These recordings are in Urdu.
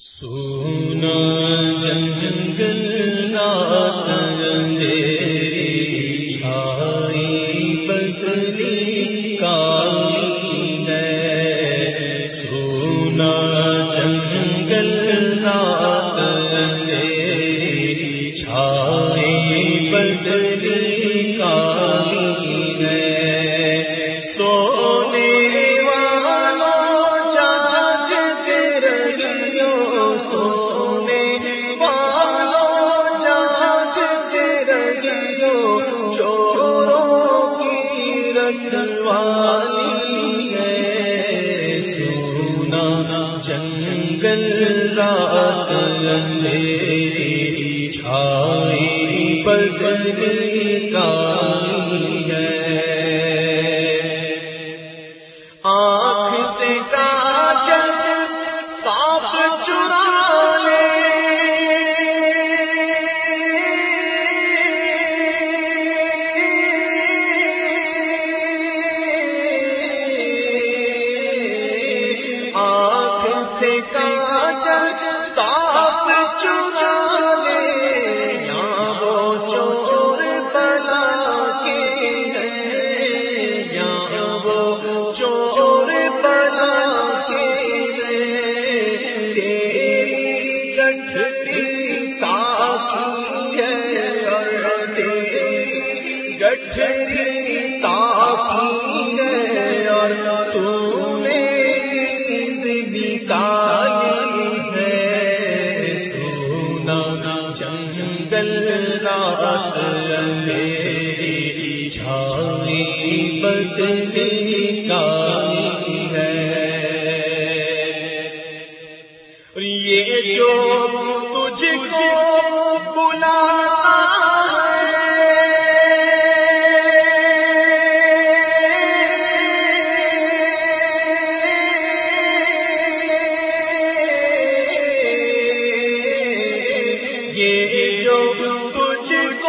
سونا جنگل رات اندھیری چھائی بدلی کالی ہے۔ سونا سے کہا جنگل میری چھائی بدلی کا ہے یہ جو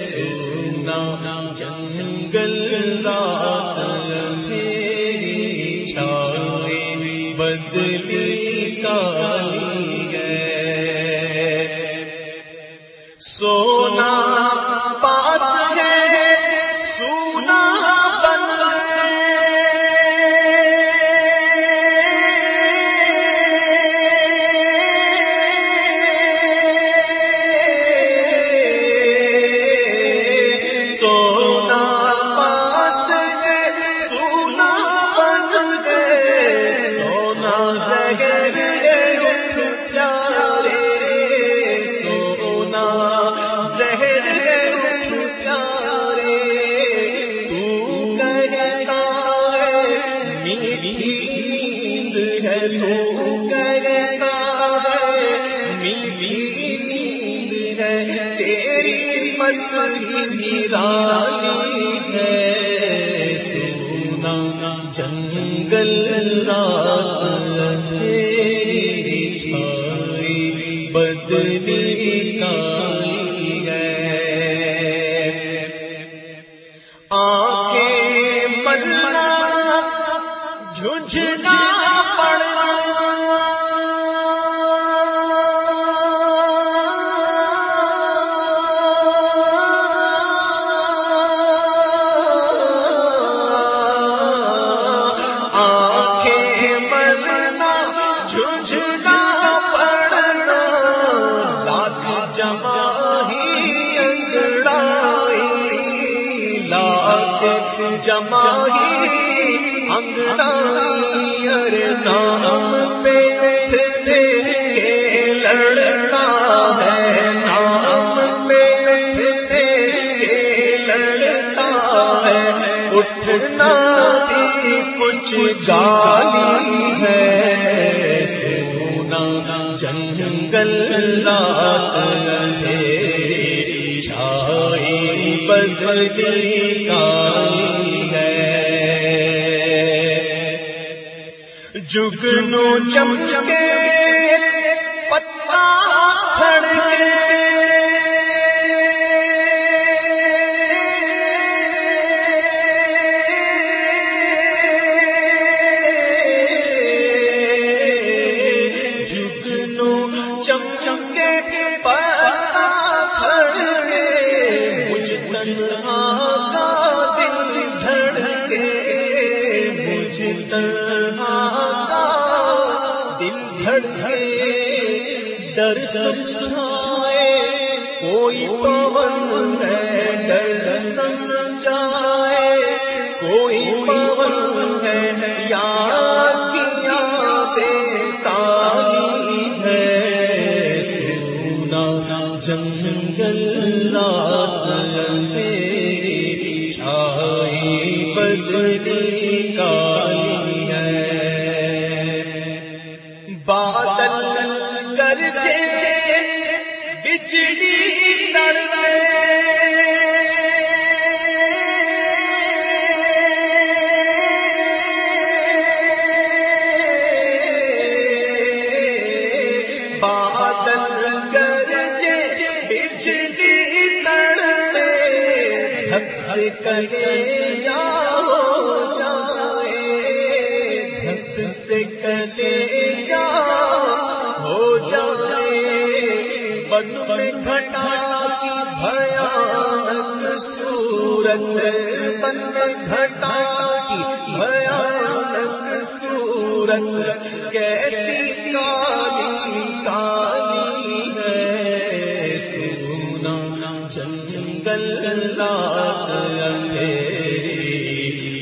سونا جنگل رات میری چھاوے بدلی کالی تو کرتا ہے۔ تیری پتلی رانی ہے۔ سونا جنگل رات تیری چھائی بدلی جمائی نام پہ لڑنا ہے نام پہ بیٹھتے لڑنا ہے اٹھنا بھی کچھ گالی ہے سونا جنگل رات ہے چھائی بدلی کائی ہے جگنو چم ڈر سمجھائے کوئی پون ہے ڈر سمجھائے۔ کوئی پون ہے یا کیا جنگل، رات چھائی بدلی کالی سے جاؤ جائے بھت سے کلے جا ہو جائے بن میں گھٹا کی بھیانک سورت بن میں گھٹا کی بھیانک سورت، کیسی کالی کالی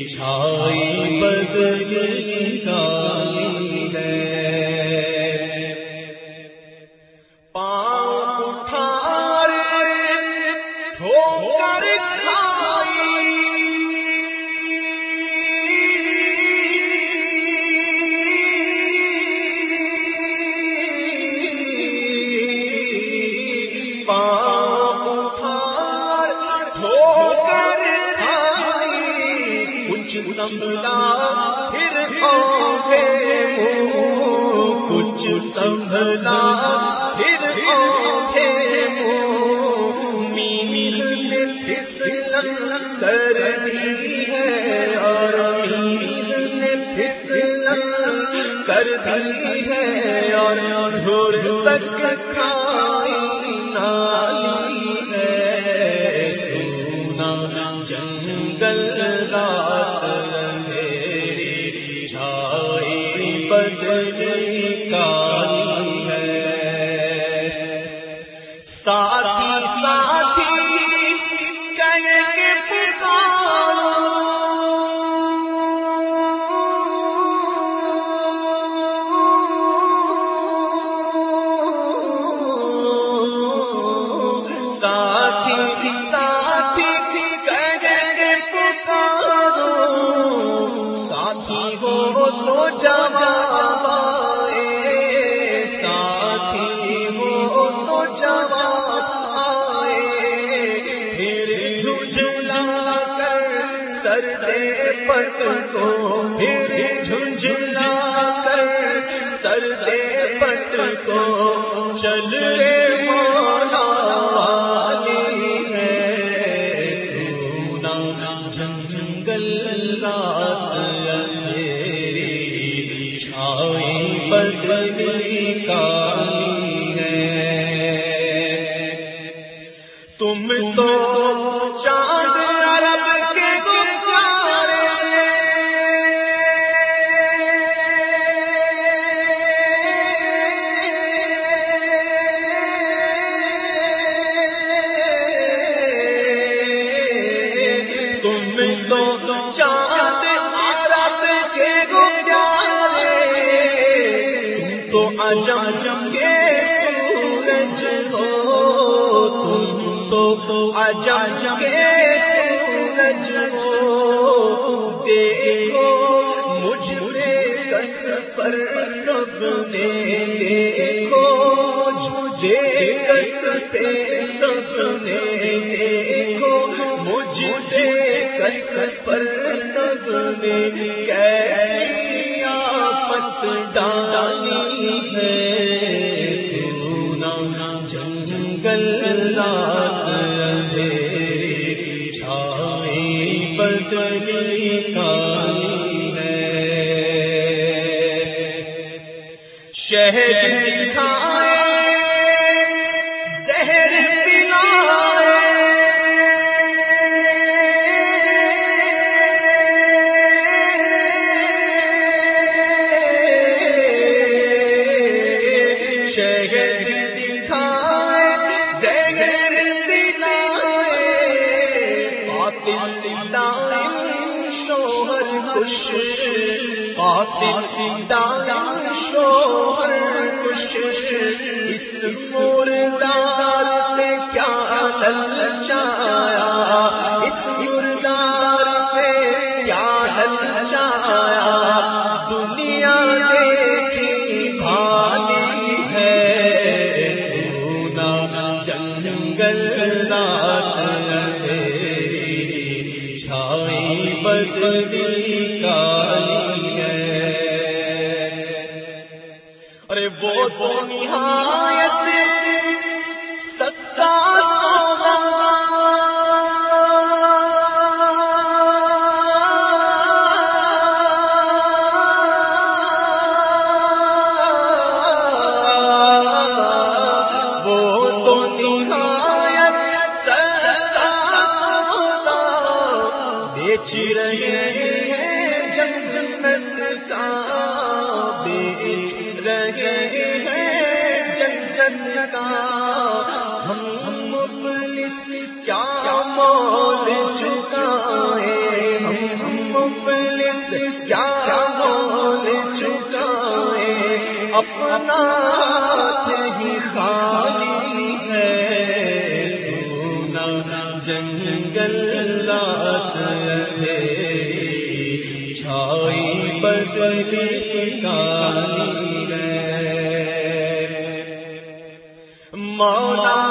چھائی بدلی کالی ہے پاؤں ٹھوکر سمجھا، پھر آگے کچھ سمجھا، پھر آگے میل نے پھسل کر دی ہے، اور میل نے پھسل کر دی ہے، اور تک کھائی نالی سر سے پٹ کو پھر جھنجھلا کر سر سے پٹ کو چل رے مولا والی ہے سونا جنگل رات میری چھائی بدلی کالی ہے تم تو چاند جم سورج ہو تم تو اجم کے سورج ہو دیکھو، مجھ میں سفر سب نے دیکھو مجھے کس سے سب نے دیکھو، مجھے کس پر سب نے کیسی قاتل دائم شوہر کش اس مردار پہ کیا دل جایا اس مردار پہ کیا دل جایا دنیا بیچ رہے ہیں جن جنت کا۔ ہم مفلس کیا مول چکائے۔ ہم مفلس کیا مول چکائے۔ اپنا ہی خالی ہے۔ سونا جنگل رات تیری چھائی بدلی کالی ہے۔ مولا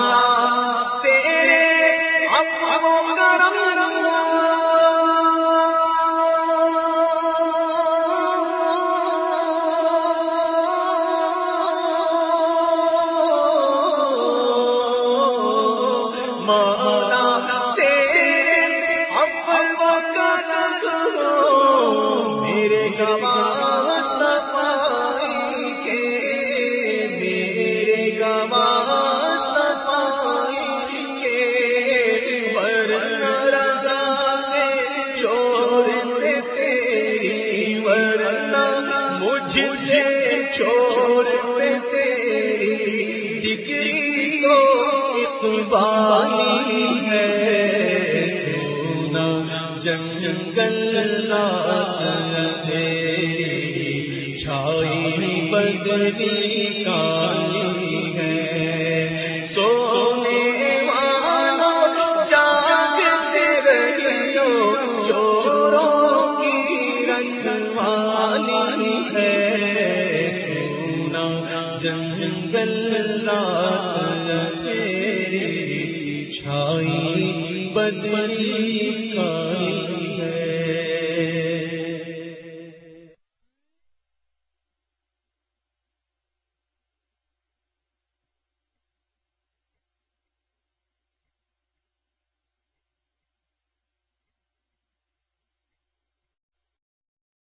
اقبالی ہے سونا جنگل تیری چھائی بدلی کالی ہے۔ سونے والا جاگتے رہیو چوروں کی رکھوالی ہے۔ سونا جنگل رات تیری چھائی بدری کا